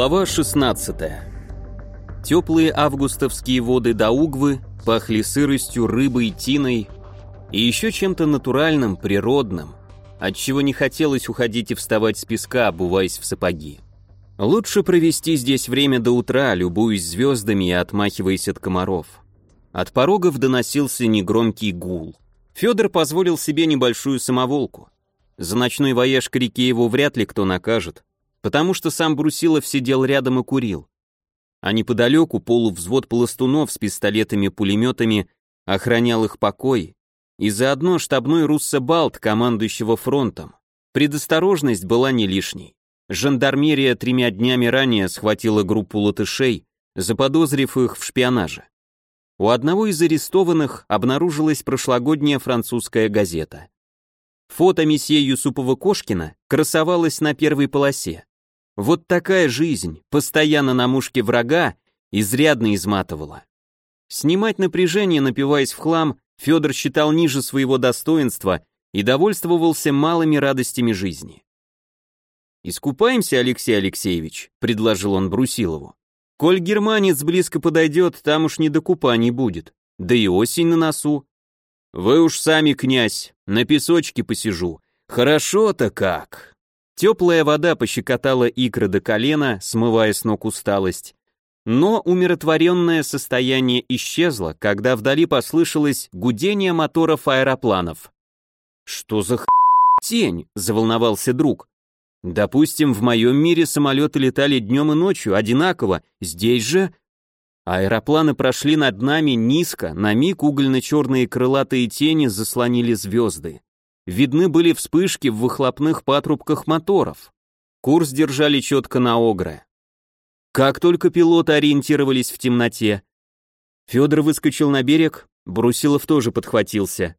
Глава 16. Теплые августовские воды Даугвы пахли сыростью, рыбой, тиной и еще чем-то натуральным, природным, от чего не хотелось уходить и вставать с песка, обуваясь в сапоги. Лучше провести здесь время до утра, любуясь звездами и отмахиваясь от комаров. От порогов доносился негромкий гул. Федор позволил себе небольшую самоволку. За ночной воеж к реке его вряд ли кто накажет, потому что сам Брусилов сидел рядом и курил. А неподалеку полувзвод пластунов с пистолетами-пулеметами охранял их покой, и заодно штабной Руссо-Балт, командующего фронтом. Предосторожность была не лишней. Жандармерия тремя днями ранее схватила группу латышей, заподозрив их в шпионаже. У одного из арестованных обнаружилась прошлогодняя французская газета. Фото месье Юсупова-Кошкина красовалось на первой полосе. Вот такая жизнь, постоянно на мушке врага, изрядно изматывала. Снимать напряжение, напиваясь в хлам, Федор считал ниже своего достоинства и довольствовался малыми радостями жизни. «Искупаемся, Алексей Алексеевич», — предложил он Брусилову. «Коль германец близко подойдет, там уж не до купаний будет. Да и осень на носу. Вы уж сами, князь, на песочке посижу. Хорошо-то как!» Теплая вода пощекотала икры до колена, смывая с ног усталость. Но умиротворенное состояние исчезло, когда вдали послышалось гудение моторов аэропланов. «Что за х... тень?» — заволновался друг. «Допустим, в моем мире самолеты летали днем и ночью, одинаково, здесь же...» Аэропланы прошли над нами низко, на миг угольно-черные крылатые тени заслонили звезды. Видны были вспышки в выхлопных патрубках моторов. Курс держали четко на Огры. Как только пилоты ориентировались в темноте, Федор выскочил на берег, Брусилов тоже подхватился.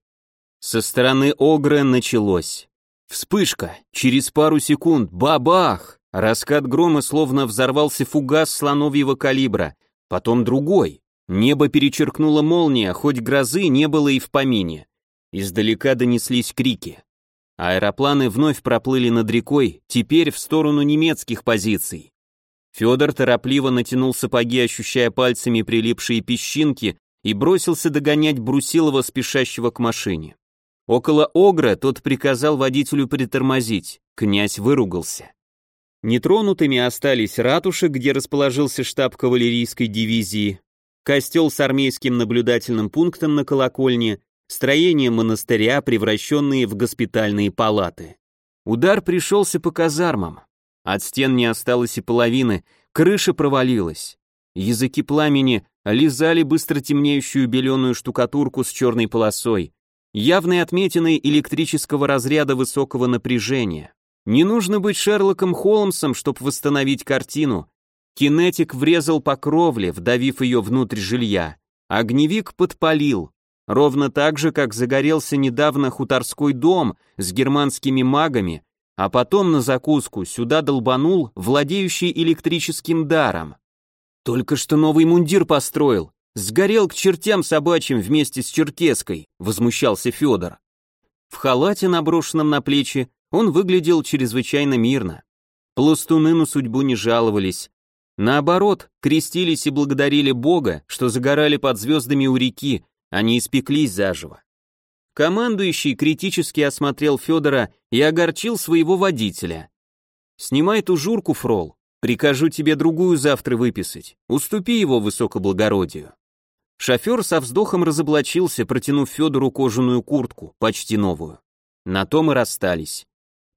Со стороны Огры началось. Вспышка, через пару секунд, бабах! Раскат грома словно взорвался фугас слоновьего калибра, потом другой. Небо перечеркнула молния, хоть грозы не было и в помине. Издалека донеслись крики. Аэропланы вновь проплыли над рекой, теперь в сторону немецких позиций. Федор торопливо натянул сапоги, ощущая пальцами прилипшие песчинки, и бросился догонять Брусилова, спешащего к машине. Около Огра тот приказал водителю притормозить, князь выругался. Нетронутыми остались ратуши, где расположился штаб кавалерийской дивизии, костел с армейским наблюдательным пунктом на колокольне, строения монастыря, превращенные в госпитальные палаты. Удар пришелся по казармам. От стен не осталось и половины, крыша провалилась. Языки пламени лизали быстро темнеющую беленую штукатурку с черной полосой, явные отметины электрического разряда высокого напряжения. Не нужно быть Шерлоком Холмсом, чтобы восстановить картину. Кинетик врезал по кровле, вдавив ее внутрь жилья. Огневик подпалил. Ровно так же, как загорелся недавно хуторской дом с германскими магами, а потом на закуску сюда долбанул владеющий электрическим даром. Только что новый мундир построил, сгорел к чертям собачьим вместе с черкеской, возмущался Федор. В халате, наброшенном на плечи, он выглядел чрезвычайно мирно. Пластуны на судьбу не жаловались. Наоборот, крестились и благодарили Бога, что загорали под звездами у реки, они испеклись заживо. Командующий критически осмотрел Федора и огорчил своего водителя. «Снимай ту журку, фрол, прикажу тебе другую завтра выписать, уступи его высокоблагородию». Шофер со вздохом разоблачился, протянув Федору кожаную куртку, почти новую. На том и расстались.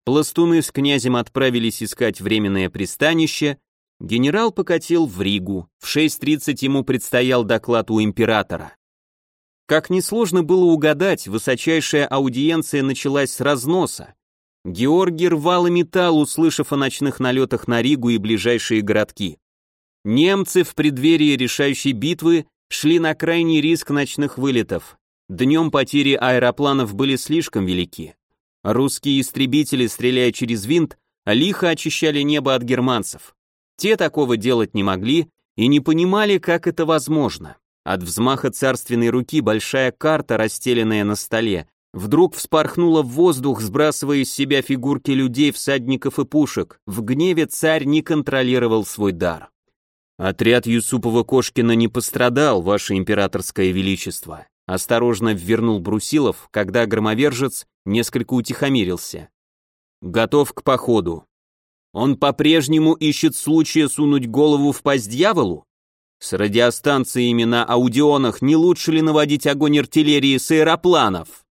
Пластуны с князем отправились искать временное пристанище, генерал покатил в Ригу, в 6.30 ему предстоял доклад у императора. Как несложно было угадать, высочайшая аудиенция началась с разноса. Георгий рвал и металл, услышав о ночных налетах на Ригу и ближайшие городки. Немцы в преддверии решающей битвы шли на крайний риск ночных вылетов. Днем потери аэропланов были слишком велики. Русские истребители, стреляя через винт, лихо очищали небо от германцев. Те такого делать не могли и не понимали, как это возможно. От взмаха царственной руки большая карта, расстеленная на столе, Вдруг вспорхнула в воздух, сбрасывая из себя фигурки людей, всадников и пушек. В гневе царь не контролировал свой дар. Отряд Юсупова-Кошкина не пострадал, ваше императорское величество. Осторожно ввернул Брусилов, когда громовержец несколько утихомирился. Готов к походу. Он по-прежнему ищет случая сунуть голову в пасть дьяволу? С радиостанциями на аудионах не лучше ли наводить огонь артиллерии с аэропланов?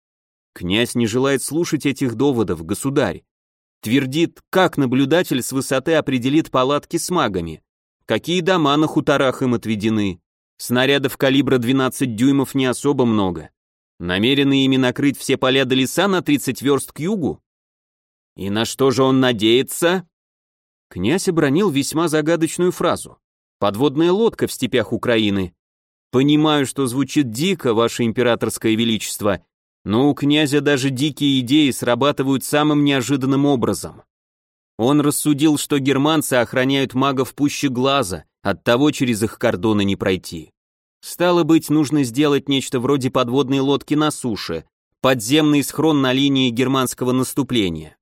Князь не желает слушать этих доводов, государь. Твердит, как наблюдатель с высоты определит палатки с магами. Какие дома на хуторах им отведены. Снарядов калибра 12 дюймов не особо много. Намерены ими накрыть все поля до леса на 30 верст к югу? И на что же он надеется? Князь обронил весьма загадочную фразу. Подводная лодка в степях Украины. Понимаю, что звучит дико, ваше императорское величество, но у князя даже дикие идеи срабатывают самым неожиданным образом. Он рассудил, что германцы охраняют магов пуще глаза, оттого через их кордоны не пройти. Стало быть, нужно сделать нечто вроде подводной лодки на суше, подземный схрон на линии германского наступления.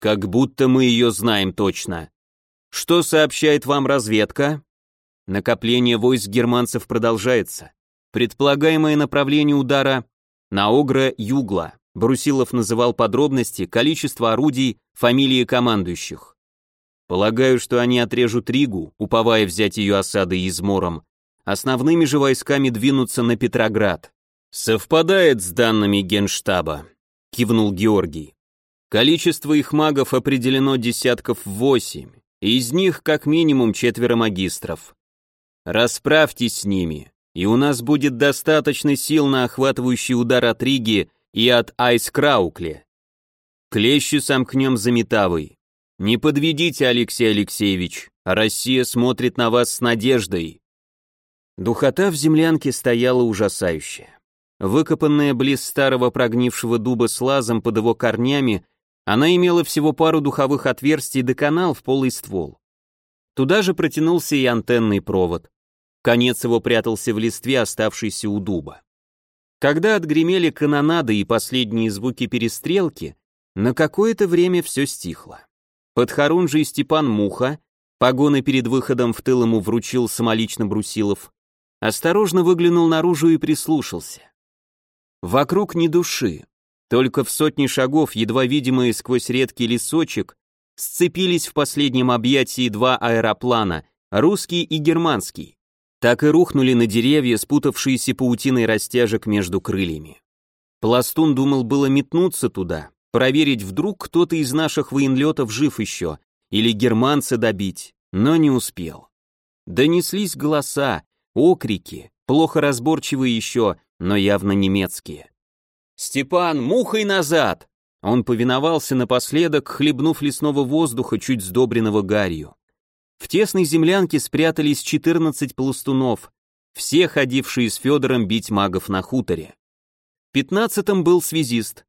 Как будто мы ее знаем точно. Что сообщает вам разведка? Накопление войск германцев продолжается. Предполагаемое направление удара на Огра-Югла. Брусилов называл подробности, количество орудий, фамилии командующих. Полагаю, что они отрежут Ригу, уповая взять ее осадой измором. Основными же войсками двинутся на Петроград. Совпадает с данными Генштаба, кивнул Георгий. Количество их магов определено десятков восемь, из них как минимум четверо магистров. Расправьтесь с ними, и у нас будет достаточно сил на охватывающий удар от Риги и от Айскраукли. Клещи сомкнем за Метавой. Не подведите, Алексей Алексеевич, Россия смотрит на вас с надеждой. Духота в землянке стояла ужасающая. Выкопанная близ старого прогнившего дуба с лазом под его корнями, она имела всего пару духовых отверстий до канал в полый ствол. Туда же протянулся и антенный провод. Конец его прятался в листве, оставшейся у дуба. Когда отгремели канонады и последние звуки перестрелки, на какое-то время все стихло. Подхорунжий Степан Муха, погоны перед выходом в тыл ему вручил самолично Брусилов, осторожно выглянул наружу и прислушался. Вокруг ни души, только в сотни шагов, едва видимые сквозь редкий лесочек, сцепились в последнем объятии два аэроплана, русский и германский так и рухнули на деревья, спутавшиеся паутиной растяжек между крыльями. Пластун думал было метнуться туда, проверить, вдруг кто-то из наших военлетов жив еще, или германца добить, но не успел. Донеслись голоса, окрики, плохо разборчивые еще, но явно немецкие. «Степан, мухой назад!» Он повиновался напоследок, хлебнув лесного воздуха, чуть сдобренного гарью. В тесной землянке спрятались 14 пластунов, все ходившие с Федором бить магов на хуторе. Пятнадцатым был связист.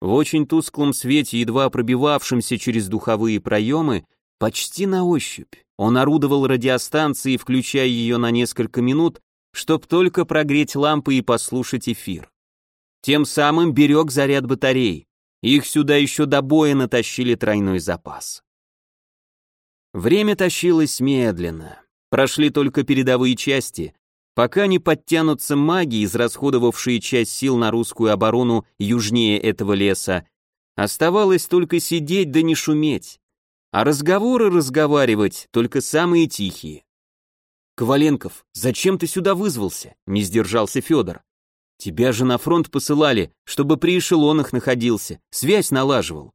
В очень тусклом свете, едва пробивавшемся через духовые проемы, почти на ощупь, он орудовал радиостанцией, включая ее на несколько минут, чтоб только прогреть лампы и послушать эфир. Тем самым берег заряд батарей. Их сюда еще до боя натащили тройной запас. Время тащилось медленно. Прошли только передовые части, пока не подтянутся маги, израсходовавшие часть сил на русскую оборону южнее этого леса. Оставалось только сидеть да не шуметь. А разговоры разговаривать, только самые тихие. «Коваленков, зачем ты сюда вызвался?» — не сдержался Федор. «Тебя же на фронт посылали, чтобы при эшелонах находился, связь налаживал».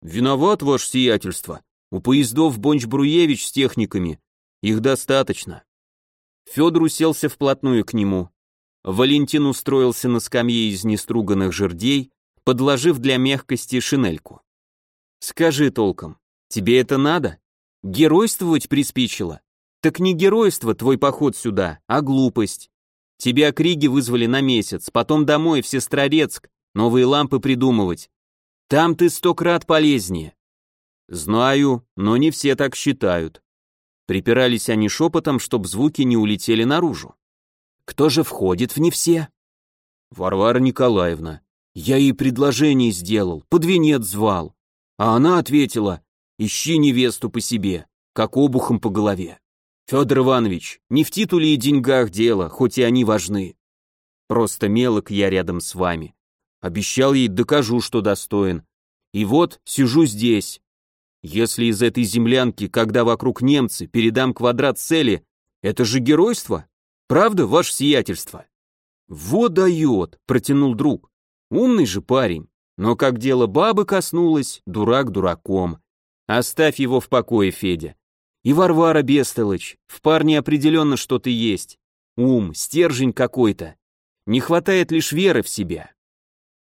«Виноват, ваше сиятельство», у поездов Бонч-Бруевич с техниками. Их достаточно. Федор уселся вплотную к нему. Валентин устроился на скамье из неструганных жердей, подложив для мягкости шинельку. «Скажи толком, тебе это надо? Геройствовать приспичило? Так не геройство твой поход сюда, а глупость. Тебя к Риге вызвали на месяц, потом домой, в Сестрорецк, новые лампы придумывать. Там ты сто крат полезнее. Знаю, но не все так считают. Припирались они шепотом, чтоб звуки не улетели наружу. Кто же входит в не все? Варвара Николаевна. Я ей предложение сделал, под венец звал. А она ответила, ищи невесту по себе, как обухом по голове. Федор Иванович, не в титуле и деньгах дело, хоть и они важны. Просто мелок я рядом с вами. Обещал ей, докажу, что достоин. И вот сижу здесь. Если из этой землянки, когда вокруг немцы, передам квадрат цели, это же геройство? Правда, ваше сиятельство? Вот дает, протянул друг. Умный же парень. Но как дело бабы коснулось, дурак дураком. Оставь его в покое, Федя. И Варвара Бестолыч, в парне определенно что-то есть. Ум, стержень какой-то. Не хватает лишь веры в себя.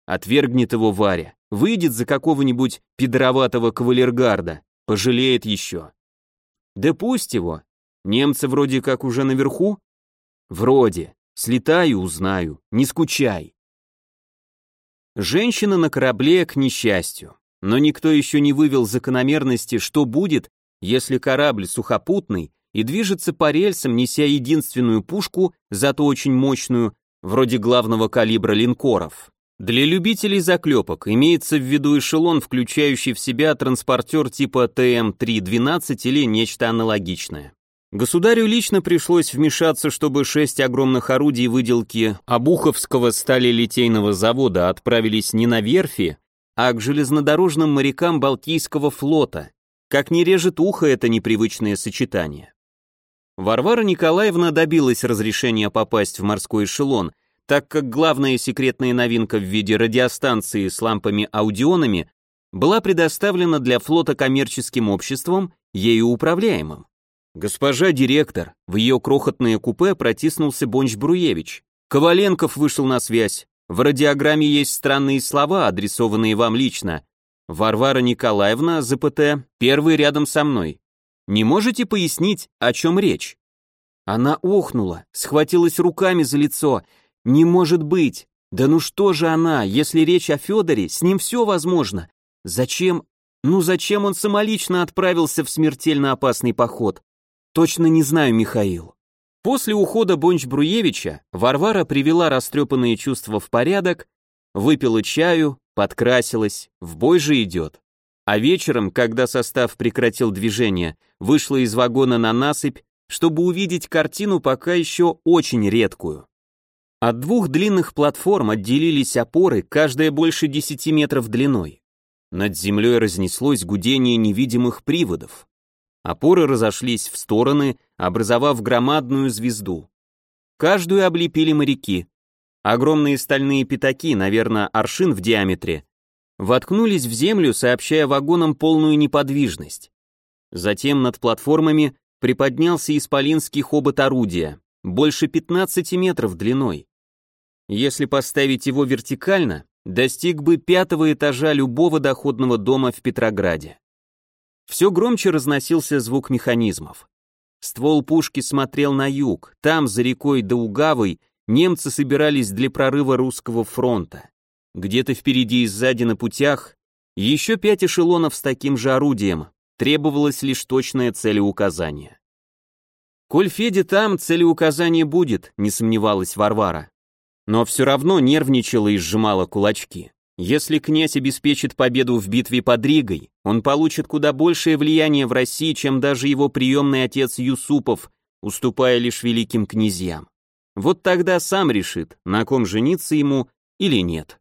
Отвергнет его Варя, выйдет за какого-нибудь пидороватого кавалергарда, пожалеет еще. Да пусть его. Немцы вроде как уже наверху? Вроде. Слетаю, узнаю. Не скучай. Женщина на корабле к несчастью. Но никто еще не вывел закономерности, что будет, если корабль сухопутный и движется по рельсам, неся единственную пушку, зато очень мощную, вроде главного калибра линкоров. Для любителей заклепок имеется в виду эшелон, включающий в себя транспортер типа ТМ-312 или нечто аналогичное. Государю лично пришлось вмешаться, чтобы шесть огромных орудий выделки Обуховского сталелитейного завода отправились не на верфи, а к железнодорожным морякам Балтийского флота. Как не режет ухо это непривычное сочетание. Варвара Николаевна добилась разрешения попасть в морской эшелон, так как главная секретная новинка в виде радиостанции с лампами-аудионами была предоставлена для флота коммерческим обществом, ею управляемым. «Госпожа директор», в ее крохотное купе протиснулся Бонч-Бруевич. «Коваленков вышел на связь. В радиограмме есть странные слова, адресованные вам лично. Варвара Николаевна, ЗПТ, первый рядом со мной. Не можете пояснить, о чем речь?» Она охнула, схватилась руками за лицо. «Не может быть! Да ну что же она, если речь о Федоре, с ним все возможно. Зачем? Ну зачем он самолично отправился в смертельно опасный поход? Точно не знаю, Михаил. После ухода Бонч-Бруевича Варвара привела растрепанные чувства в порядок, выпила чаю, подкрасилась, в бой же идет. А вечером, когда состав прекратил движение, вышла из вагона на насыпь, чтобы увидеть картину пока еще очень редкую. От двух длинных платформ отделились опоры, каждая больше 10 метров длиной. Над землей разнеслось гудение невидимых приводов. Опоры разошлись в стороны, образовав громадную звезду. Каждую облепили моряки. Огромные стальные пятаки, наверное, аршин в диаметре, воткнулись в землю, сообщая вагонам полную неподвижность. Затем над платформами приподнялся исполинский хобот орудия, больше 15 метров длиной. Если поставить его вертикально, достиг бы пятого этажа любого доходного дома в Петрограде. Все громче разносился звук механизмов. Ствол пушки смотрел на юг, там, за рекой Даугавой, немцы собирались для прорыва русского фронта. Где-то впереди и сзади на путях еще пять эшелонов с таким же орудием, требовалось лишь точное целеуказание. «Коль Федя там, целеуказание будет», — не сомневалась Варвара. Но все равно нервничала и сжимала кулачки. Если князь обеспечит победу в битве под Ригой, он получит куда большее влияние в России, чем даже его приемный отец Юсупов, уступая лишь великим князьям. Вот тогда сам решит, на ком жениться ему или нет.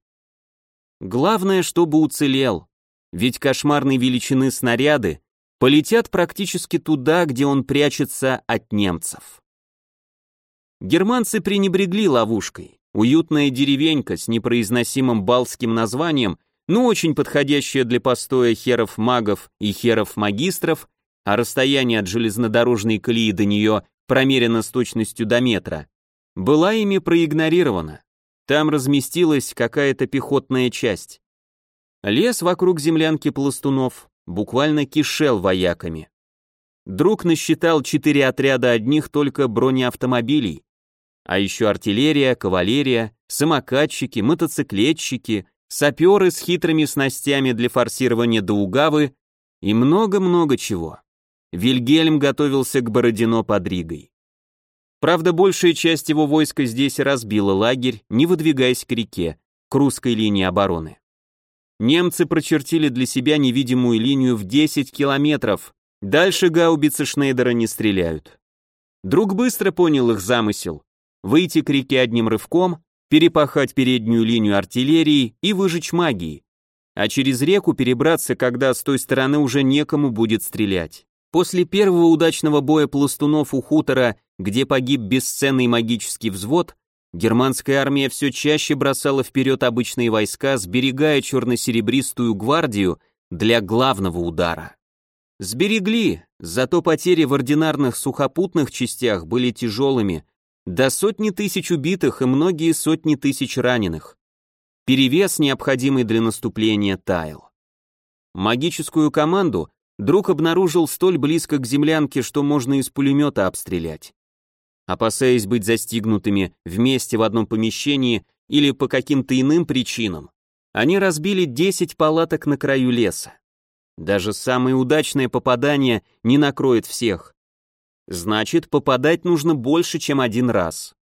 Главное, чтобы уцелел, ведь кошмарной величины снаряды полетят практически туда, где он прячется от немцев. Германцы пренебрегли ловушкой. Уютная деревенька с непроизносимым балтским названием, но очень подходящая для постоя херов-магов и херов-магистров, а расстояние от железнодорожной колеи до нее промерено с точностью до метра, была ими проигнорирована. Там разместилась какая-то пехотная часть. Лес вокруг землянки пластунов буквально кишел вояками. Друг насчитал четыре отряда одних только бронеавтомобилей, а еще артиллерия, кавалерия, самокатчики, мотоциклетчики, саперы с хитрыми снастями для форсирования Даугавы и много-много чего. Вильгельм готовился к Бородино под Ригой. Правда, большая часть его войска здесь разбила лагерь, не выдвигаясь к реке, к русской линии обороны. Немцы прочертили для себя невидимую линию в 10 километров, дальше гаубицы Шнейдера не стреляют. Друг быстро понял их замысел. Выйти к реке одним рывком, перепахать переднюю линию артиллерии и выжечь магией. А через реку перебраться, когда с той стороны уже некому будет стрелять. После первого удачного боя пластунов у хутора, где погиб бесценный магический взвод, германская армия все чаще бросала вперед обычные войска, сберегая черно-серебристую гвардию для главного удара. Сберегли, зато потери в ординарных сухопутных частях были тяжелыми, до сотни тысяч убитых и многие сотни тысяч раненых. Перевес, необходимый для наступления, таял. Магическую команду друг обнаружил столь близко к землянке, что можно из пулемета обстрелять. Опасаясь быть застигнутыми вместе в одном помещении или по каким-то иным причинам, они разбили 10 палаток на краю леса. Даже самое удачное попадание не накроет всех. Значит, попадать нужно больше, чем один раз.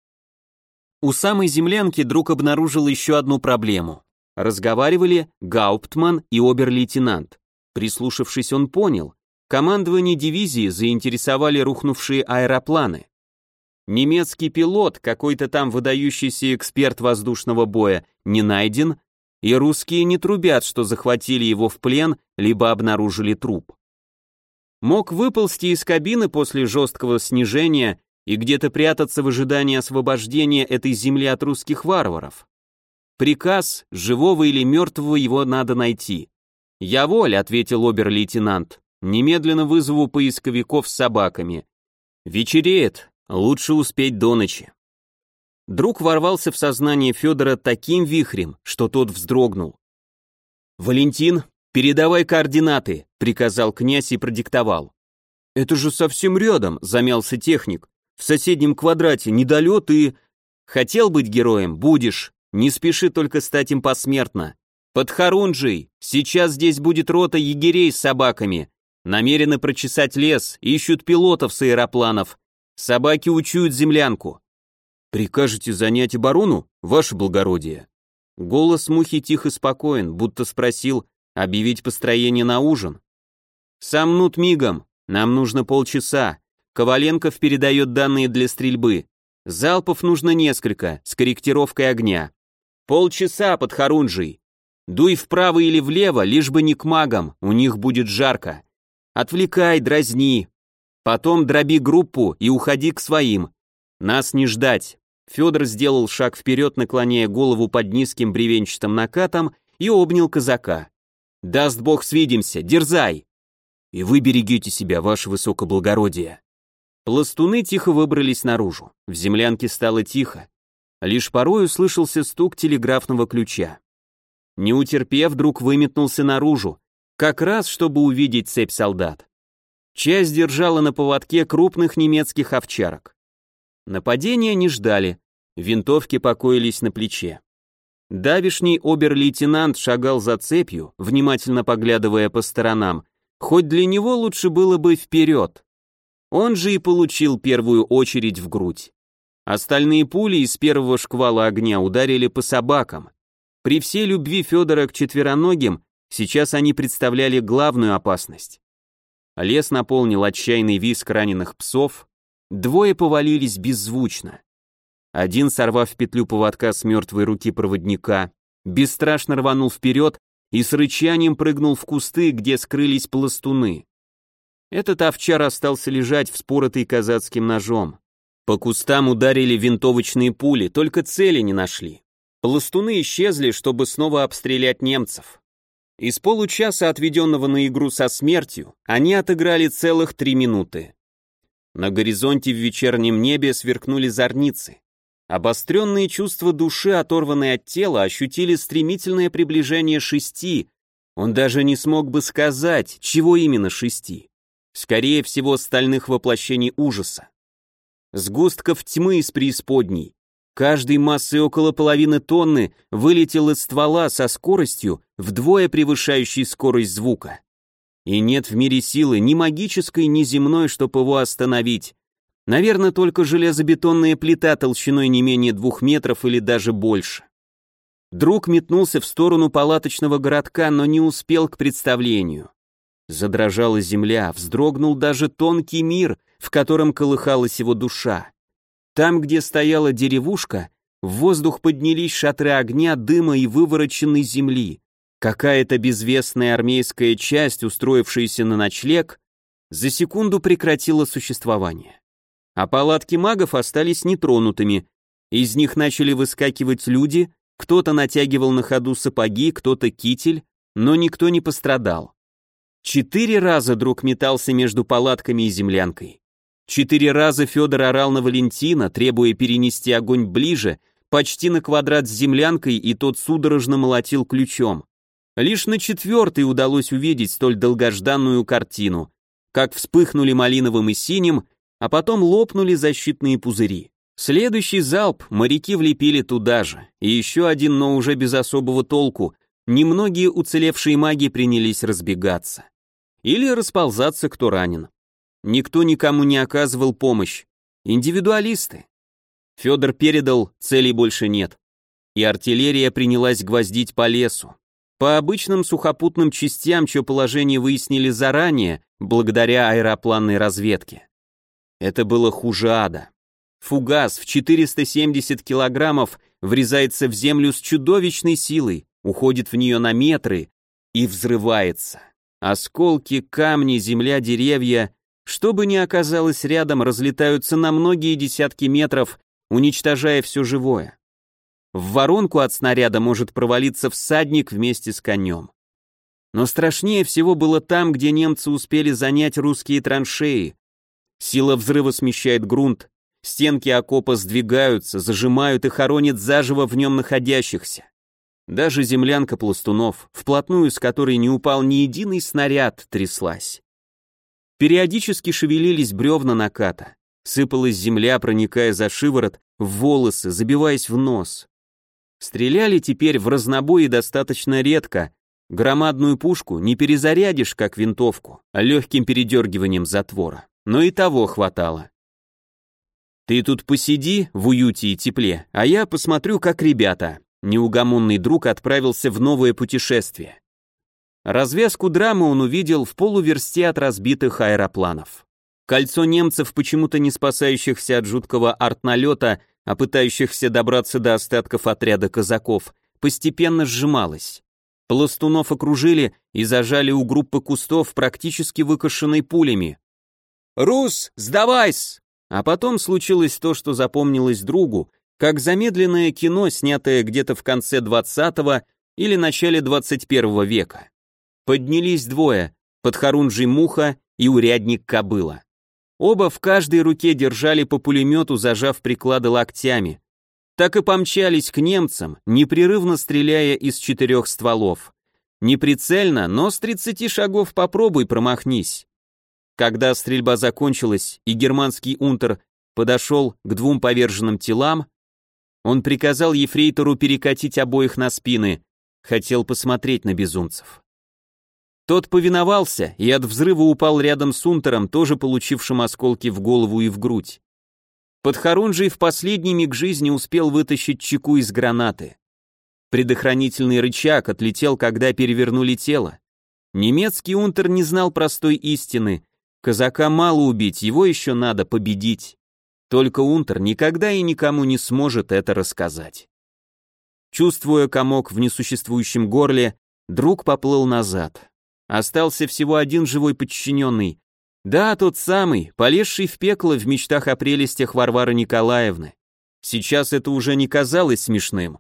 У самой землянки друг обнаружил еще одну проблему. Разговаривали Гауптман и обер-лейтенант. Прислушавшись, он понял, командование дивизии заинтересовали рухнувшие аэропланы. Немецкий пилот, какой-то там выдающийся эксперт воздушного боя, не найден, и русские не трубят, что захватили его в плен, либо обнаружили труп. Мог выползти из кабины после жесткого снижения и где-то прятаться в ожидании освобождения этой земли от русских варваров. Приказ, живого или мертвого его надо найти. «Я воль», — ответил обер-лейтенант. «Немедленно вызову поисковиков с собаками. Вечереет, лучше успеть до ночи». Друг ворвался в сознание Федора таким вихрем, что тот вздрогнул. «Валентин, передавай координаты», — приказал князь и продиктовал. «Это же совсем рядом», — замялся техник. «В соседнем квадрате недолет и...» «Хотел быть героем? Будешь. Не спеши только стать им посмертно. «Под Харунжей! Сейчас здесь будет рота егерей с собаками. Намерены прочесать лес, ищут пилотов с аэропланов. Собаки учуют землянку». «Прикажете занять оборону, ваше благородие?» Голос мухи тих и спокоен, будто спросил объявить построение на ужин. «Сомнут мигом, нам нужно полчаса. Коваленков передает данные для стрельбы. Залпов нужно несколько, с корректировкой огня. Полчаса подхорунжий. Дуй вправо или влево, лишь бы не к магам, у них будет жарко. Отвлекай, дразни. Потом дроби группу и уходи к своим. Нас не ждать. Федор сделал шаг вперед, наклоняя голову под низким бревенчатым накатом и обнял казака. «Даст Бог свидимся, дерзай!» «И вы берегите себя, ваше высокоблагородие!» Пластуны тихо выбрались наружу. В землянке стало тихо. Лишь порой услышался стук телеграфного ключа. Не утерпев, вдруг выметнулся наружу, как раз чтобы увидеть цепь солдат. Часть держала на поводке крупных немецких овчарок. Нападения не ждали, винтовки покоились на плече. Давишний обер-лейтенант шагал за цепью, внимательно поглядывая по сторонам, хоть для него лучше было бы вперед. Он же и получил первую очередь в грудь. Остальные пули из первого шквала огня ударили по собакам. При всей любви Федора к четвероногим, сейчас они представляли главную опасность. Лес наполнил отчаянный визг раненых псов, двое повалились беззвучно. Один, сорвав петлю поводка с мертвой руки проводника, бесстрашно рванул вперед и с рычанием прыгнул в кусты, где скрылись пластуны. Этот овчар остался лежать вспоротый казацким ножом. По кустам ударили винтовочные пули, только цели не нашли. Пластуны исчезли, чтобы снова обстрелять немцев. Из получаса, отведенного на игру со смертью, они отыграли целых три минуты. На горизонте в вечернем небе сверкнули зорницы. Обостренные чувства души, оторванные от тела, ощутили стремительное приближение шести. Он даже не смог бы сказать, чего именно шести. Скорее всего, стальных воплощений ужаса. Сгустков тьмы из преисподней, каждой массой около половины тонны вылетел из ствола со скоростью, вдвое превышающей скорость звука. И нет в мире силы ни магической, ни земной, чтобы его остановить. Наверное, только железобетонная плита толщиной не менее двух метров или даже больше. Друг метнулся в сторону палаточного городка, но не успел к представлению. Задрожала земля, вздрогнул даже тонкий мир, в котором колыхалась его душа. Там, где стояла деревушка, в воздух поднялись шатры огня, дыма и вывороченной земли. Какая-то безвестная армейская часть, устроившаяся на ночлег, за секунду прекратила существование. А палатки магов остались нетронутыми. Из них начали выскакивать люди, кто-то натягивал на ходу сапоги, кто-то китель, но никто не пострадал. Четыре раза друг метался между палатками и землянкой. Четыре раза Федор орал на Валентина, требуя перенести огонь ближе, почти на квадрат с землянкой, и тот судорожно молотил ключом. Лишь на четвертый удалось увидеть столь долгожданную картину, как вспыхнули малиновым и синим, а потом лопнули защитные пузыри. Следующий залп моряки влепили туда же, и еще один, но уже без особого толку, немногие уцелевшие маги принялись разбегаться. Или расползаться, кто ранен. Никто никому не оказывал помощь. Индивидуалисты. Федор передал, целей больше нет. И артиллерия принялась гвоздить по лесу. По обычным сухопутным частям, чье положение выяснили заранее, благодаря аэропланной разведке. Это было хуже ада. Фугас в 470 килограммов врезается в землю с чудовищной силой, уходит в нее на метры и взрывается. Осколки, камни, земля, деревья, что бы ни оказалось рядом, разлетаются на многие десятки метров, уничтожая все живое. В воронку от снаряда может провалиться всадник вместе с конем. Но страшнее всего было там, где немцы успели занять русские траншеи. Сила взрыва смещает грунт, стенки окопа сдвигаются, зажимают и хоронят заживо в нем находящихся. Даже землянка пластунов, вплотную с которой не упал ни единый снаряд, тряслась. Периодически шевелились бревна наката, сыпалась земля, проникая за шиворот, в волосы, забиваясь в нос. Стреляли теперь в разнобой достаточно редко, громадную пушку не перезарядишь, как винтовку, а легким передергиванием затвора, но и того хватало. «Ты тут посиди в уюте и тепле, а я посмотрю, как ребята», неугомонный друг отправился в новое путешествие. Развязку драмы он увидел в полуверсте от разбитых аэропланов. Кольцо немцев, почему-то не спасающихся от жуткого артналета, а пытающихся добраться до остатков отряда казаков, постепенно сжималось. Пластунов окружили и зажали у группы кустов, практически выкошенной пулями. «Рус, сдавайся!» А потом случилось то, что запомнилось другу, как замедленное кино, снятое где-то в конце 20 или начале 21 века. Поднялись двое, подхорунжий Муха и урядник Кобыла. Оба в каждой руке держали по пулемету, зажав приклады локтями. Так и помчались к немцам, непрерывно стреляя из четырех стволов. Неприцельно, но с 30 шагов попробуй промахнись. Когда стрельба закончилась и германский унтер подошел к двум поверженным телам, он приказал ефрейтору перекатить обоих на спины, хотел посмотреть на безумцев. Тот повиновался и от взрыва упал рядом с унтером, тоже получившим осколки в голову и в грудь. Подхорунжий в последний миг жизни успел вытащить чеку из гранаты. Предохранительный рычаг отлетел, когда перевернули тело. Немецкий унтер не знал простой истины. Казака мало убить, его еще надо победить. Только Унтер никогда и никому не сможет это рассказать. Чувствуя комок в несуществующем горле, друг поплыл назад. Остался всего один живой подчиненный. Да, тот самый, полезший в пекло в мечтах о прелестях Варвары Николаевны. Сейчас это уже не казалось смешным.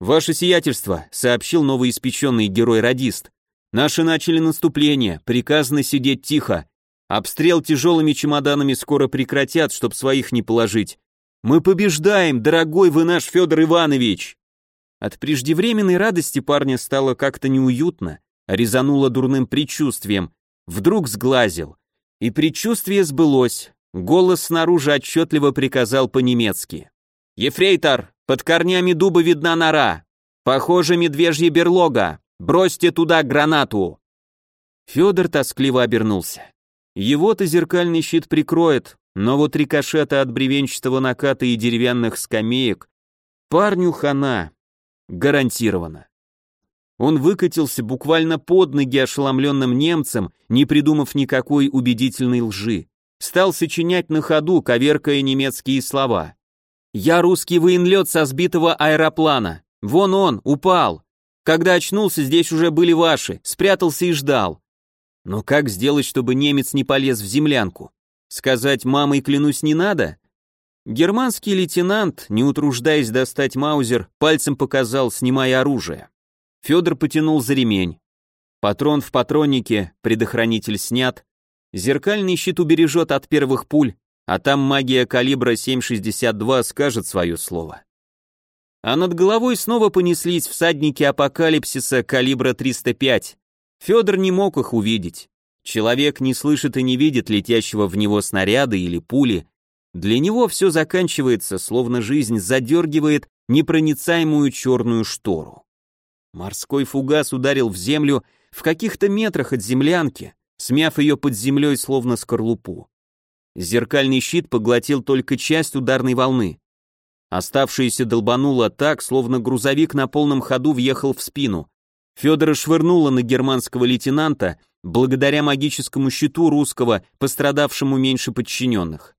«Ваше сиятельство», — сообщил новоиспеченный герой-радист. «Наши начали наступление, приказано сидеть тихо. Обстрел тяжелыми чемоданами скоро прекратят, чтоб своих не положить. Мы побеждаем, дорогой вы наш Федор Иванович!» От преждевременной радости парня стало как-то неуютно, резануло дурным предчувствием, вдруг сглазил. И предчувствие сбылось, голос снаружи отчетливо приказал по-немецки. «Ефрейтор, под корнями дуба видна нора. Похоже, медвежья берлога. Бросьте туда гранату!» Федор тоскливо обернулся. Его-то зеркальный щит прикроет, но вот рикошета от бревенчатого наката и деревянных скамеек парню хана. Гарантированно. Он выкатился буквально под ноги ошеломленным немцам, не придумав никакой убедительной лжи. Стал сочинять на ходу, коверкая немецкие слова. «Я русский военлет со сбитого аэроплана. Вон он, упал. Когда очнулся, здесь уже были ваши, спрятался и ждал. Но как сделать, чтобы немец не полез в землянку? Сказать «мамой клянусь» не надо? Германский лейтенант, не утруждаясь достать маузер, пальцем показал, снимая оружие. Федор потянул за ремень. Патрон в патроннике, предохранитель снят. Зеркальный щит убережет от первых пуль, а там магия калибра 7,62 скажет свое слово. А над головой снова понеслись всадники апокалипсиса калибра 305. Федор не мог их увидеть. Человек не слышит и не видит летящего в него снаряда или пули. Для него все заканчивается, словно жизнь задергивает непроницаемую черную штору. Морской фугас ударил в землю в каких-то метрах от землянки, смяв ее под землей словно скорлупу. Зеркальный щит поглотил только часть ударной волны. Оставшееся долбануло так, словно грузовик на полном ходу въехал в спину. Федора швырнуло на германского лейтенанта, благодаря магическому щиту русского, пострадавшему меньше подчиненных.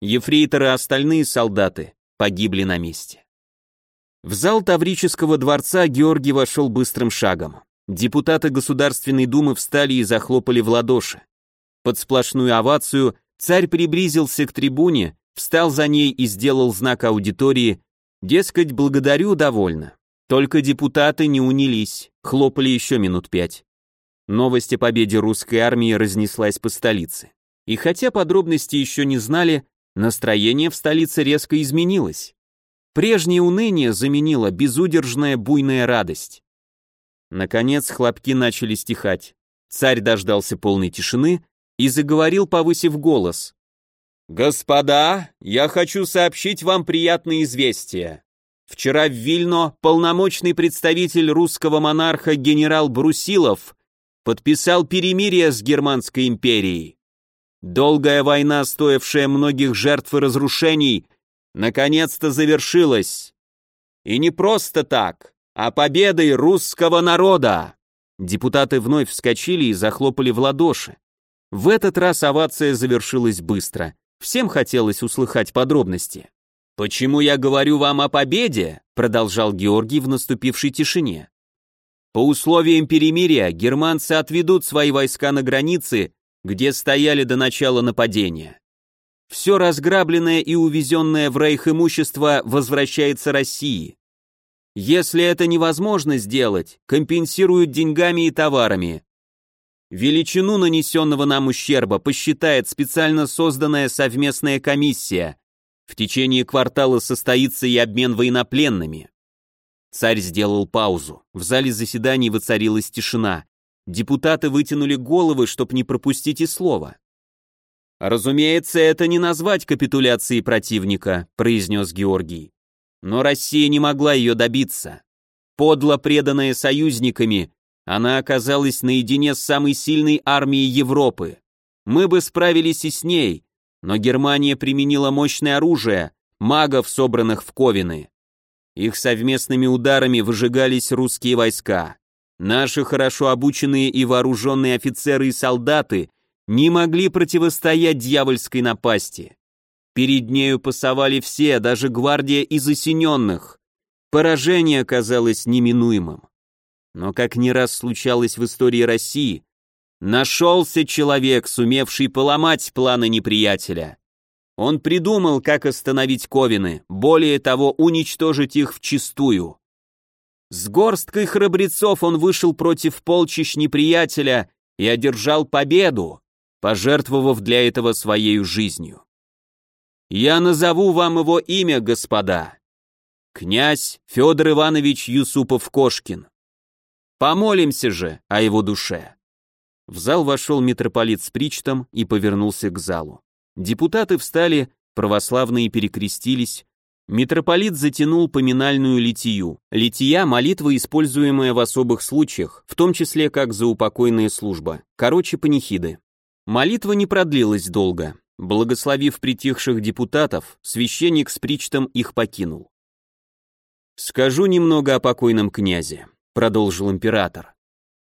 Ефрейторы и остальные солдаты погибли на месте. В зал Таврического дворца Георгий вошел быстрым шагом. Депутаты Государственной Думы встали и захлопали в ладоши. Под сплошную овацию царь приблизился к трибуне, встал за ней и сделал знак аудитории, дескать, благодарю довольно. Только депутаты не унились, хлопали еще минут пять. Новость о победе русской армии разнеслась по столице. И хотя подробности еще не знали, настроение в столице резко изменилось. Прежнее уныние заменила безудержная буйная радость. Наконец хлопки начали стихать. Царь дождался полной тишины и заговорил, повысив голос. «Господа, я хочу сообщить вам приятное известие. Вчера в Вильно полномочный представитель русского монарха генерал Брусилов подписал перемирие с Германской империей. Долгая война, стоившая многих жертв и разрушений, наконец-то завершилась. И не просто так, а победой русского народа. Депутаты вновь вскочили и захлопали в ладоши. В этот раз овация завершилась быстро. Всем хотелось услыхать подробности. «Почему я говорю вам о победе?» продолжал Георгий в наступившей тишине. «По условиям перемирия германцы отведут свои войска на границы, где стояли до начала нападения. Все разграбленное и увезенное в рейх имущество возвращается России. Если это невозможно сделать, компенсируют деньгами и товарами. Величину нанесенного нам ущерба посчитает специально созданная совместная комиссия. В течение квартала состоится и обмен военнопленными. Царь сделал паузу. В зале заседаний воцарилась тишина. Депутаты вытянули головы, чтобы не пропустить и слова. «Разумеется, это не назвать капитуляцией противника», произнес Георгий. Но Россия не могла ее добиться. Подло преданная союзниками, она оказалась наедине с самой сильной армией Европы. Мы бы справились и с ней, но Германия применила мощное оружие, магов, собранных в Ковины. Их совместными ударами выжигались русские войска. Наши хорошо обученные и вооруженные офицеры и солдаты не могли противостоять дьявольской напасти. Перед нею пасовали все, даже гвардия из осененных. Поражение оказалось неминуемым. Но, как не раз случалось в истории России, нашелся человек, сумевший поломать планы неприятеля. Он придумал, как остановить Ковины, более того, уничтожить их вчистую. С горсткой храбрецов он вышел против полчищ неприятеля и одержал победу пожертвовав для этого своей жизнью. Я назову вам его имя, господа. Князь Федор Иванович Юсупов-Кошкин. Помолимся же о его душе. В зал вошел митрополит с причтом и повернулся к залу. Депутаты встали, православные перекрестились. Митрополит затянул поминальную литию. Лития – молитва, используемая в особых случаях, в том числе как за упокойная служба. Короче, панихиды. Молитва не продлилась долго. Благословив притихших депутатов, священник с причтом их покинул. «Скажу немного о покойном князе», — продолжил император.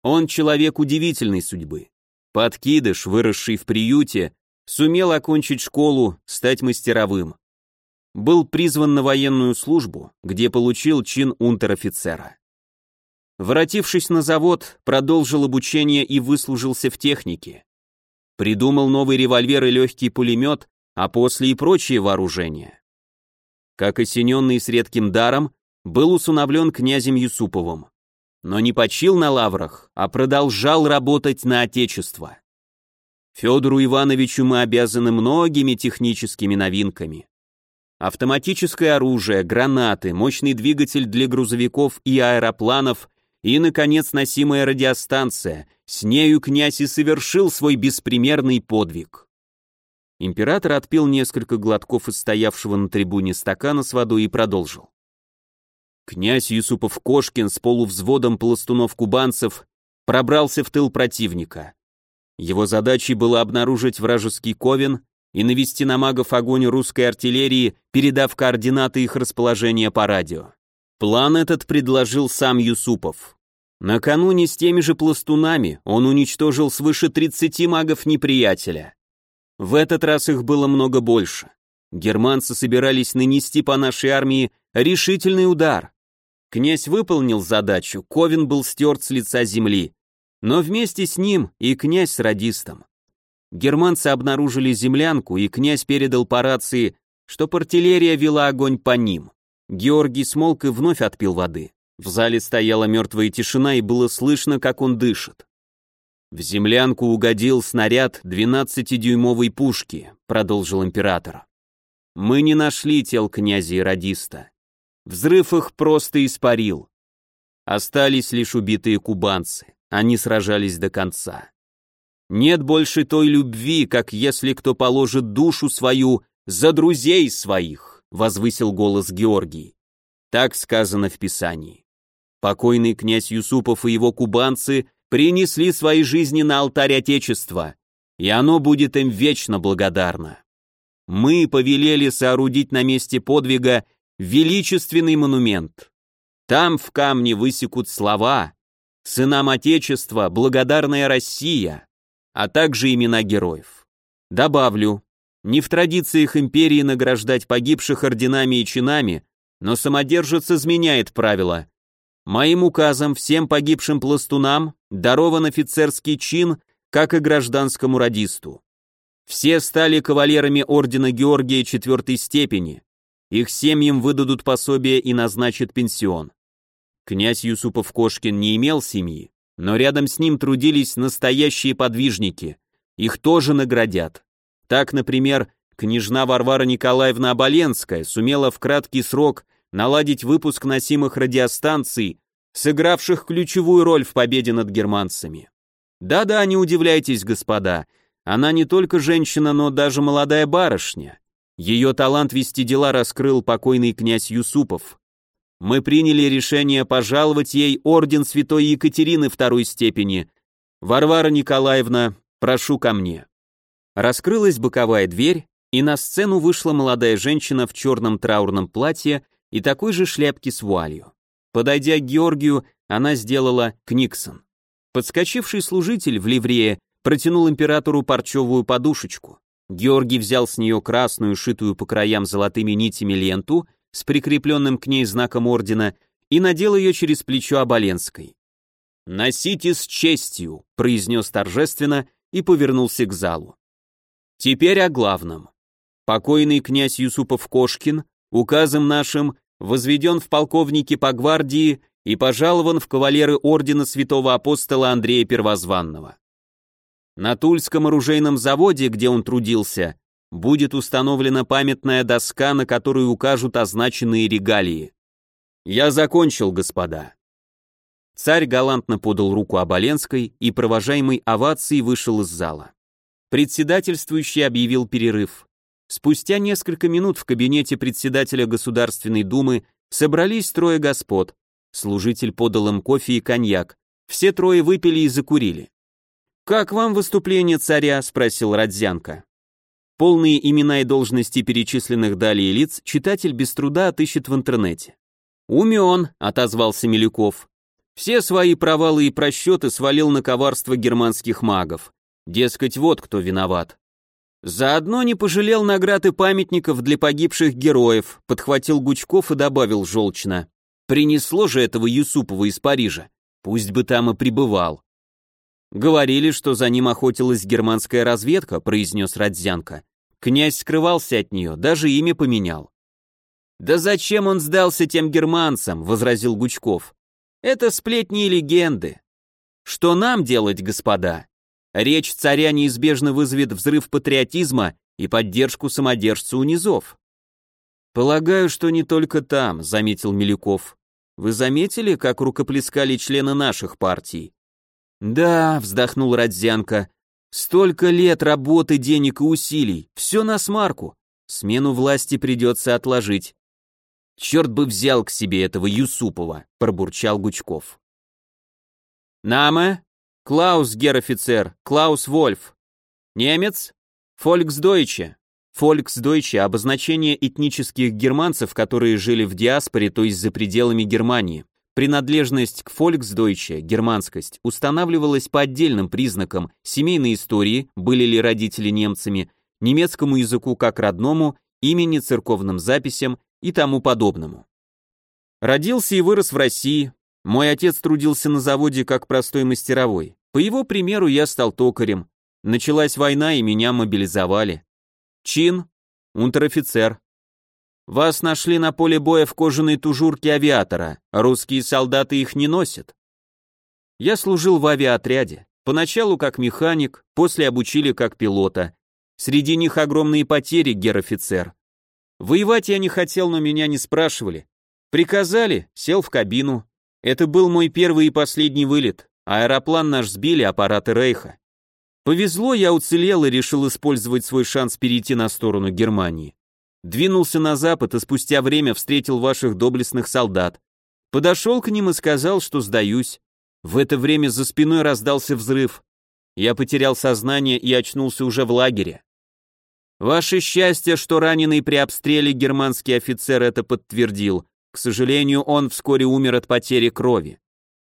«Он человек удивительной судьбы. Подкидыш, выросший в приюте, сумел окончить школу, стать мастеровым. Был призван на военную службу, где получил чин унтер-офицера. Воротившись на завод, продолжил обучение и выслужился в технике. Придумал новый револьвер и легкий пулемет, а после и прочие вооружения. Как осененный с редким даром, был усыновлен князем Юсуповым. Но не почил на лаврах, а продолжал работать на отечество. Федору Ивановичу мы обязаны многими техническими новинками. Автоматическое оружие, гранаты, мощный двигатель для грузовиков и аэропланов и, наконец, носимая радиостанция. С нею князь и совершил свой беспримерный подвиг. Император отпил несколько глотков из стоявшего на трибуне стакана с водой и продолжил. Князь Юсупов-Кошкин с полувзводом пластунов-кубанцев пробрался в тыл противника. Его задачей было обнаружить вражеский ковен и навести на магов огонь русской артиллерии, передав координаты их расположения по радио. План этот предложил сам Юсупов. Накануне с теми же пластунами он уничтожил свыше 30 магов неприятеля. В этот раз их было много больше. Германцы собирались нанести по нашей армии решительный удар. Князь выполнил задачу, Ковен был стерт с лица земли, но вместе с ним и князь с радистом. Германцы обнаружили землянку, и князь передал по рации, что артиллерия вела огонь по ним. Георгий смолк и вновь отпил воды. В зале стояла мертвая тишина, и было слышно, как он дышит. В землянку угодил снаряд 12-дюймовой пушки, продолжил император. Мы не нашли тел князя и радиста. Взрыв их просто испарил. Остались лишь убитые кубанцы. Они сражались до конца. Нет больше той любви, как если кто положит душу свою за друзей своих, возвысил голос Георгий. Так сказано в Писании. Покойный князь Юсупов и его кубанцы принесли свои жизни на алтарь Отечества, и оно будет им вечно благодарно. Мы повелели соорудить на месте подвига величественный монумент. Там в камне высекут слова «Сынам Отечества, благодарная Россия», а также имена героев. Добавлю, не в традициях империи награждать погибших орденами и чинами, но самодержец изменяет правила. Моим указом всем погибшим пластунам дарован офицерский чин, как и гражданскому радисту. Все стали кавалерами ордена Георгия четвертой степени. Их семьям выдадут пособие и назначат пенсион. Князь Юсупов-Кошкин не имел семьи, но рядом с ним трудились настоящие подвижники. Их тоже наградят. Так, например, княжна Варвара Николаевна Оболенская сумела в краткий срок наладить выпуск носимых радиостанций, сыгравших ключевую роль в победе над германцами. Да-да, не удивляйтесь, господа, она не только женщина, но даже молодая барышня. Ее талант вести дела раскрыл покойный князь Юсупов. Мы приняли решение пожаловать ей орден святой Екатерины второй степени. Варвара Николаевна, прошу ко мне. Раскрылась боковая дверь, и на сцену вышла молодая женщина в черном траурном платье и такой же шляпке с вуалью. Подойдя к Георгию, она сделала книксон. Подскочивший служитель в ливрее протянул императору парчевую подушечку. Георгий взял с нее красную, шитую по краям золотыми нитями ленту с прикрепленным к ней знаком ордена и надел ее через плечо Оболенской. «Носите с честью», — произнес торжественно и повернулся к залу. Теперь о главном. Покойный князь Юсупов-Кошкин указом нашим возведен в полковники по гвардии и пожалован в кавалеры ордена святого апостола Андрея Первозванного. На Тульском оружейном заводе, где он трудился, будет установлена памятная доска, на которую укажут означенные регалии. Я закончил, господа. Царь галантно подал руку Оболенской и, провожаемый овацией, вышел из зала. Председательствующий объявил перерыв. Спустя несколько минут в кабинете председателя Государственной Думы собрались трое господ. Служитель подал им кофе и коньяк. Все трое выпили и закурили. «Как вам выступление царя?» – спросил Родзянко. Полные имена и должности перечисленных далее лиц читатель без труда отыщет в интернете. «Умен», — отозвался Милюков. Все свои провалы и просчеты свалил на коварство германских магов. Дескать, вот кто виноват. Заодно не пожалел наград и памятников для погибших героев, подхватил Гучков и добавил желчно. Принесло же этого Юсупова из Парижа. Пусть бы там и пребывал. Говорили, что за ним охотилась германская разведка, произнес Родзянко. Князь скрывался от нее, даже имя поменял. «Да зачем он сдался тем германцам?» — возразил Гучков. «Это сплетни и легенды. Что нам делать, господа? Речь царя неизбежно вызовет взрыв патриотизма и поддержку самодержца у низов». «Полагаю, что не только там», — заметил Милюков. «Вы заметили, как рукоплескали члены наших партий?» «Да», — вздохнул Родзянко, — «столько лет работы, денег и усилий, все на смарку. Смену власти придется отложить. Черт бы взял к себе этого Юсупова, пробурчал Гучков. Наме? Клаус гер-офицер, Клаус Вольф. Немец? Фольксдойче. Фольксдойче – обозначение этнических германцев, которые жили в диаспоре, то есть за пределами Германии. Принадлежность к Фольксдойче, германскость, устанавливалась по отдельным признакам семейной истории, были ли родители немцами, немецкому языку как родному, имени, церковным записям и тому подобному. Родился и вырос в России. Мой отец трудился на заводе как простой мастеровой. По его примеру я стал токарем. Началась война, и меня мобилизовали. Чин, унтер-офицер. Вас нашли на поле боя в кожаной тужурке авиатора. Русские солдаты их не носят. Я служил в авиаотряде. Поначалу как механик, после обучили как пилота. Среди них огромные потери, гер-офицер. Воевать я не хотел, но меня не спрашивали. Приказали, сел в кабину. Это был мой первый и последний вылет. Аэроплан наш сбили, аппараты Рейха. Повезло, я уцелел и решил использовать свой шанс перейти на сторону Германии. Двинулся на запад и спустя время встретил ваших доблестных солдат. Подошел к ним и сказал, что сдаюсь. В это время за спиной раздался взрыв. Я потерял сознание и очнулся уже в лагере. Ваше счастье, что раненый при обстреле германский офицер это подтвердил. К сожалению, он вскоре умер от потери крови.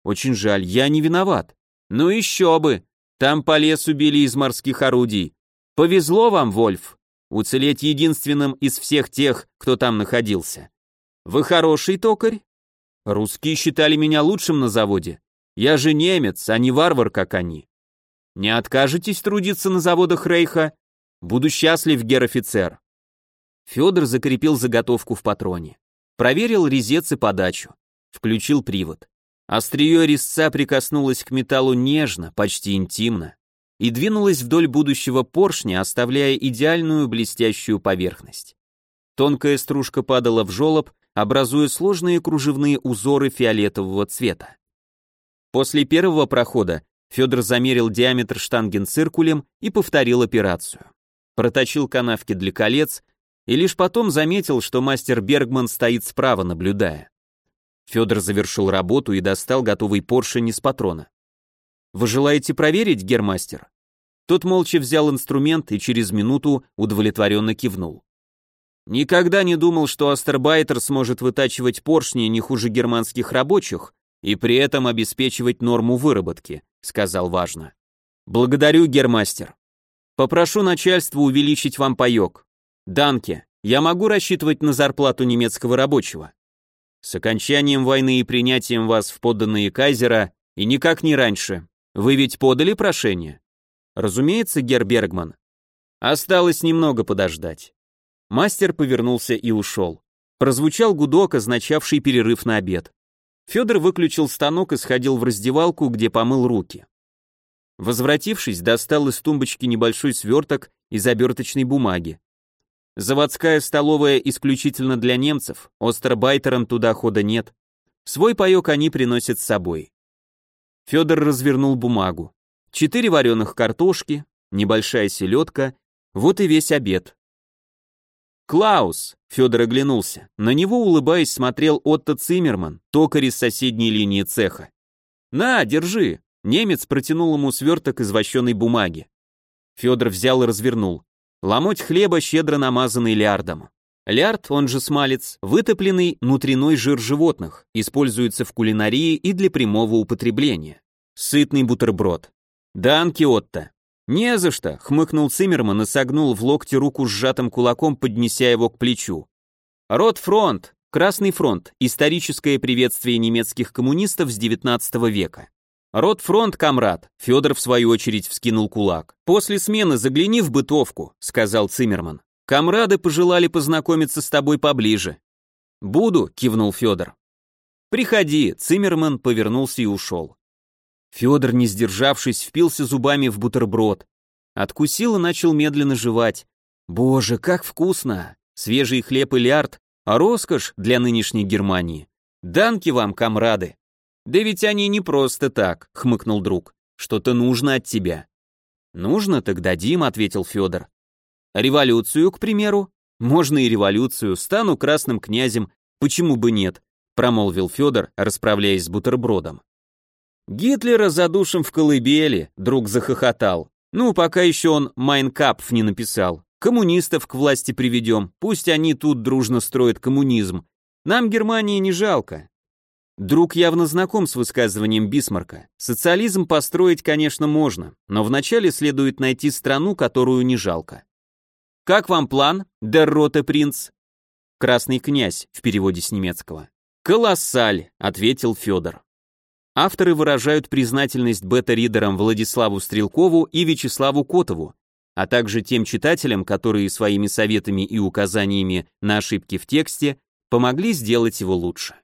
Очень жаль, я не виноват. Ну еще бы. Там по лесу били из морских орудий. Повезло вам, Вольф, уцелеть единственным из всех тех, кто там находился. Вы хороший токарь? Русские считали меня лучшим на заводе. Я же немец, а не варвар, как они. Не откажетесь трудиться на заводах Рейха? Буду счастлив, гер-офицер. Федор закрепил заготовку в патроне. Проверил резец и подачу. Включил привод. Острие резца прикоснулось к металлу нежно, почти интимно, и двинулось вдоль будущего поршня, оставляя идеальную блестящую поверхность. Тонкая стружка падала в желоб, образуя сложные кружевные узоры фиолетового цвета. После первого прохода Федор замерил диаметр штангенциркулем и повторил операцию проточил канавки для колец и лишь потом заметил, что мастер Бергман стоит справа, наблюдая. Федор завершил работу и достал готовый поршень из патрона. «Вы желаете проверить, гермастер?» Тот молча взял инструмент и через минуту удовлетворенно кивнул. «Никогда не думал, что Астербайтер сможет вытачивать поршни не хуже германских рабочих и при этом обеспечивать норму выработки», сказал важно. «Благодарю, гермастер». Попрошу начальство увеличить вам паёк. Данке, я могу рассчитывать на зарплату немецкого рабочего. С окончанием войны и принятием вас в подданные кайзера, и никак не раньше. Вы ведь подали прошение? Разумеется, Гербергман. Осталось немного подождать. Мастер повернулся и ушел. Прозвучал гудок, означавший перерыв на обед. Федор выключил станок и сходил в раздевалку, где помыл руки. Возвратившись, достал из тумбочки небольшой сверток из оберточной бумаги. Заводская столовая исключительно для немцев, остробайтерам туда хода нет. Свой паёк они приносят с собой. Федор развернул бумагу. Четыре вареных картошки, небольшая селедка, вот и весь обед. «Клаус!» — Федор оглянулся. На него, улыбаясь, смотрел Отто Циммерман, токарь из соседней линии цеха. «На, держи!» Немец протянул ему сверток из вощеной бумаги. Федор взял и развернул. Ломоть хлеба, щедро намазанный лярдом. Лярд, он же смалец, вытопленный внутренной жир животных, используется в кулинарии и для прямого употребления. Сытный бутерброд. Данки, Отто. Не за что, хмыкнул Циммерман и согнул в локте руку сжатым кулаком, поднеся его к плечу. Ротфронт, Красный фронт, историческое приветствие немецких коммунистов с 19 века. Ротфронт, комрад, Федор в свою очередь вскинул кулак. После смены загляни в бытовку, сказал Циммерман. Комрады пожелали познакомиться с тобой поближе. Буду, кивнул Федор. Приходи, Циммерман повернулся и ушел. Федор, не сдержавшись, впился зубами в бутерброд. Откусил и начал медленно жевать. Боже, как вкусно! Свежий хлеб и лярд, а роскошь для нынешней Германии. Данки вам, комрады. Да ведь они не просто так, хмыкнул друг. Что-то нужно от тебя. Нужно, так дадим, ответил Федор. Революцию, к примеру? Можно и революцию, стану красным князем, почему бы нет? промолвил Федор, расправляясь с бутербродом. Гитлера задушим в колыбели, друг захохотал. Ну, пока еще он Майнкапф не написал. Коммунистов к власти приведем, пусть они тут дружно строят коммунизм. Нам Германии не жалко. Друг явно знаком с высказыванием Бисмарка. Социализм построить, конечно, можно, но вначале следует найти страну, которую не жалко. Как вам план, Дерроте принц? Красный князь в переводе с немецкого. Колоссаль, ответил Федор. Авторы выражают признательность бета-ридерам Владиславу Стрелкову и Вячеславу Котову, а также тем читателям, которые своими советами и указаниями на ошибки в тексте помогли сделать его лучше.